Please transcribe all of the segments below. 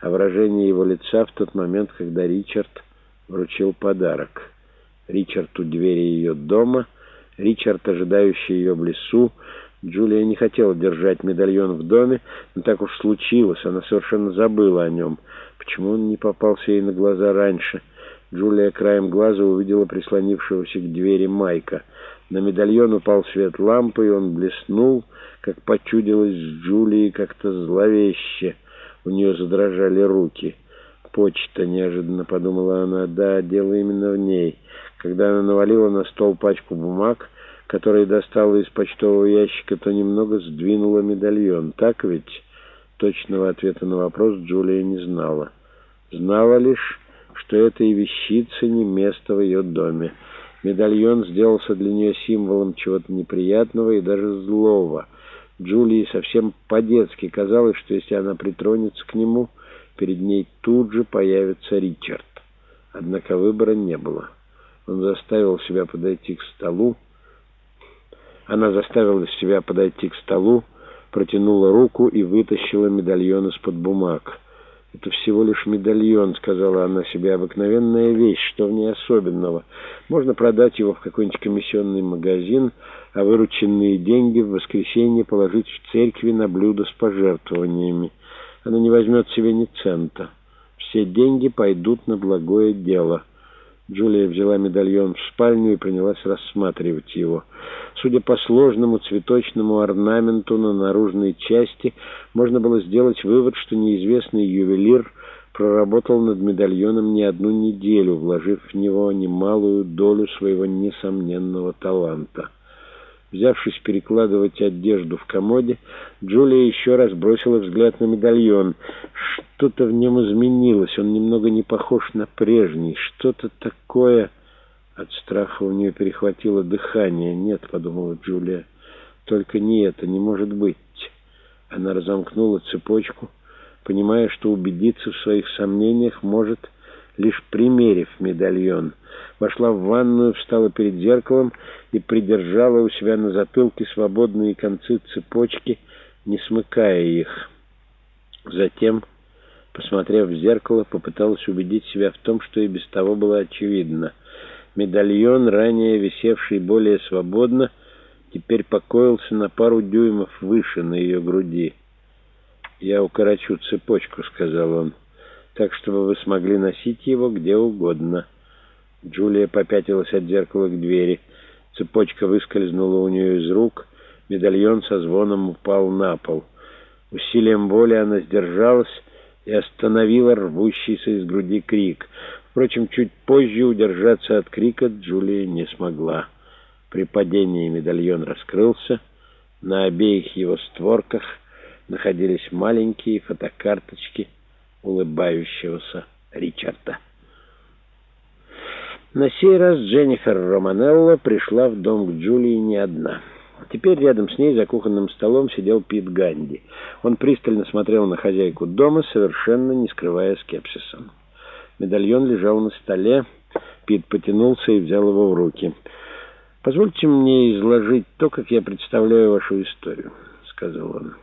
а выражение его лица в тот момент, когда Ричард вручил подарок. Ричард у двери ее дома, Ричард, ожидающий ее в лесу. Джулия не хотела держать медальон в доме, но так уж случилось, она совершенно забыла о нем. Почему он не попался ей на глаза раньше? Джулия краем глаза увидела прислонившегося к двери Майка. На медальон упал свет лампы, и он блеснул, как почудилось Джулии как-то зловеще. У нее задрожали руки. «Почта», — неожиданно подумала она, — «да, дело именно в ней». Когда она навалила на стол пачку бумаг, которые достала из почтового ящика, то немного сдвинула медальон. Так ведь? Точного ответа на вопрос Джулия не знала. Знала лишь, что этой вещице не место в ее доме. Медальон сделался для нее символом чего-то неприятного и даже злого. Джулии совсем по-детски казалось, что если она притронется к нему, перед ней тут же появится Ричард. Однако выбора не было. Он заставил себя подойти к столу. Она заставила себя подойти к столу, протянула руку и вытащила медальон из-под бумаг. «Это всего лишь медальон», — сказала она себе, — «обыкновенная вещь, что в ней особенного? Можно продать его в какой-нибудь комиссионный магазин, а вырученные деньги в воскресенье положить в церкви на блюдо с пожертвованиями. Она не возьмет себе ни цента. Все деньги пойдут на благое дело». Джулия взяла медальон в спальню и принялась рассматривать его. Судя по сложному цветочному орнаменту на наружной части, можно было сделать вывод, что неизвестный ювелир проработал над медальоном не одну неделю, вложив в него немалую долю своего несомненного таланта. Взявшись перекладывать одежду в комоде, Джулия еще раз бросила взгляд на медальон. Что-то в нем изменилось, он немного не похож на прежний, что-то такое... От страха у нее перехватило дыхание. «Нет», — подумала Джулия, — «только не это, не может быть». Она разомкнула цепочку, понимая, что убедиться в своих сомнениях может лишь примерив медальон. Вошла в ванную, встала перед зеркалом и придержала у себя на затылке свободные концы цепочки, не смыкая их. Затем, посмотрев в зеркало, попыталась убедить себя в том, что и без того было очевидно. Медальон, ранее висевший более свободно, теперь покоился на пару дюймов выше на ее груди. «Я укорочу цепочку», — сказал он так чтобы вы смогли носить его где угодно». Джулия попятилась от зеркала к двери. Цепочка выскользнула у нее из рук, медальон со звоном упал на пол. Усилием воли она сдержалась и остановила рвущийся из груди крик. Впрочем, чуть позже удержаться от крика Джулия не смогла. При падении медальон раскрылся. На обеих его створках находились маленькие фотокарточки — улыбающегося Ричарда. На сей раз Дженнифер Романелло пришла в дом к Джулии не одна. Теперь рядом с ней за кухонным столом сидел Пит Ганди. Он пристально смотрел на хозяйку дома, совершенно не скрывая скепсиса. Медальон лежал на столе. Пит потянулся и взял его в руки. «Позвольте мне изложить то, как я представляю вашу историю», — сказал он.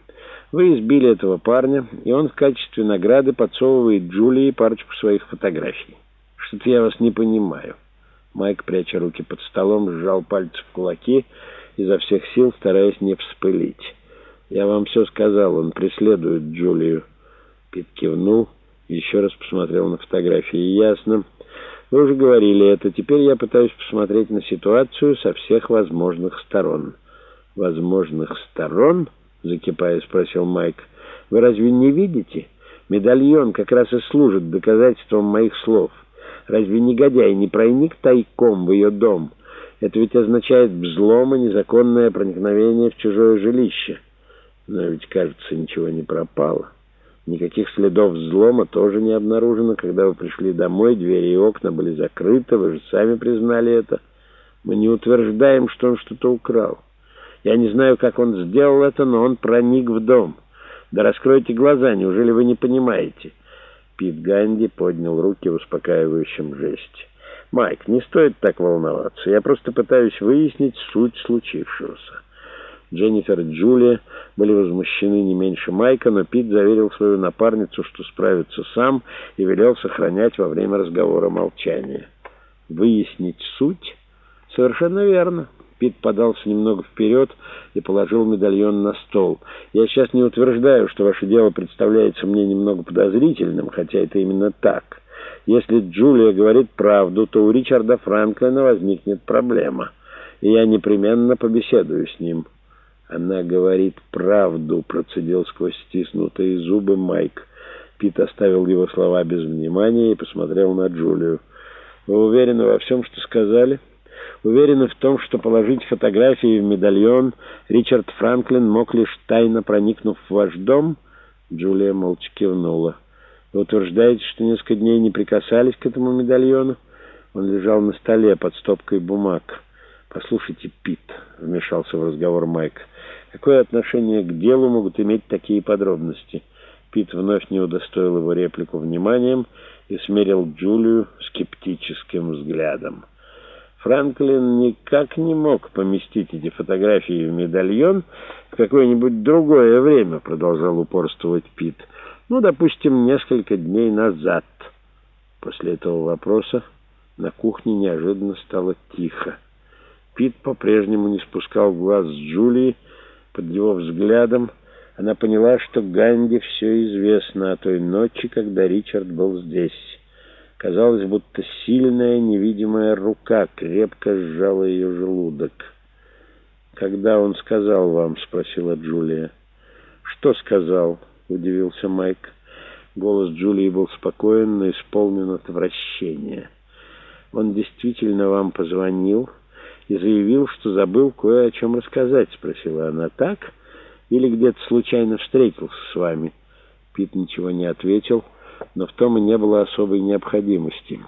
Вы избили этого парня, и он в качестве награды подсовывает Джулии парочку своих фотографий. Что-то я вас не понимаю. Майк, пряча руки под столом, сжал пальцы в кулаки, изо всех сил стараясь не вспылить. «Я вам все сказал, он преследует Джулию». Пит кивнул еще раз посмотрел на фотографии. «Ясно. Вы уже говорили это. Теперь я пытаюсь посмотреть на ситуацию со всех возможных сторон». «Возможных сторон?» закипая, спросил Майк. «Вы разве не видите? Медальон как раз и служит доказательством моих слов. Разве негодяй не проник тайком в ее дом? Это ведь означает взлом и незаконное проникновение в чужое жилище. Но ведь, кажется, ничего не пропало. Никаких следов взлома тоже не обнаружено. Когда вы пришли домой, двери и окна были закрыты, вы же сами признали это. Мы не утверждаем, что он что-то украл. Я не знаю, как он сделал это, но он проник в дом. Да раскройте глаза, неужели вы не понимаете?» Пит Ганди поднял руки в успокаивающем жесте. «Майк, не стоит так волноваться. Я просто пытаюсь выяснить суть случившегося. Дженнифер и Джулия были возмущены не меньше Майка, но Пит заверил свою напарницу, что справится сам, и велел сохранять во время разговора молчание. «Выяснить суть?» «Совершенно верно». Пит подался немного вперед и положил медальон на стол. «Я сейчас не утверждаю, что ваше дело представляется мне немного подозрительным, хотя это именно так. Если Джулия говорит правду, то у Ричарда Франклина возникнет проблема, и я непременно побеседую с ним». «Она говорит правду», — процедил сквозь стиснутые зубы Майк. Пит оставил его слова без внимания и посмотрел на Джулию. «Вы уверены во всем, что сказали?» «Уверены в том, что положить фотографии в медальон Ричард Франклин мог лишь тайно проникнув в ваш дом?» Джулия молча кивнула. «Вы утверждаете, что несколько дней не прикасались к этому медальону?» Он лежал на столе под стопкой бумаг. «Послушайте, Пит», — вмешался в разговор Майк, — «какое отношение к делу могут иметь такие подробности?» Пит вновь не удостоил его реплику вниманием и смерил Джулию скептическим взглядом. Франклин никак не мог поместить эти фотографии в медальон в какое-нибудь другое время, продолжал упорствовать Пит. Ну, допустим, несколько дней назад. После этого вопроса на кухне неожиданно стало тихо. Пит по-прежнему не спускал глаз с Джулии. Под его взглядом она поняла, что Ганди все известно о той ночи, когда Ричард был здесь. Казалось, будто сильная невидимая рука крепко сжала ее желудок. «Когда он сказал вам?» — спросила Джулия. «Что сказал?» — удивился Майк. Голос Джулии был спокоен, но исполнен отвращения. «Он действительно вам позвонил?» и заявил, что забыл кое о чем рассказать, спросила она. Так? Или где-то случайно встретился с вами? Пит ничего не ответил, но в том и не было особой необходимости.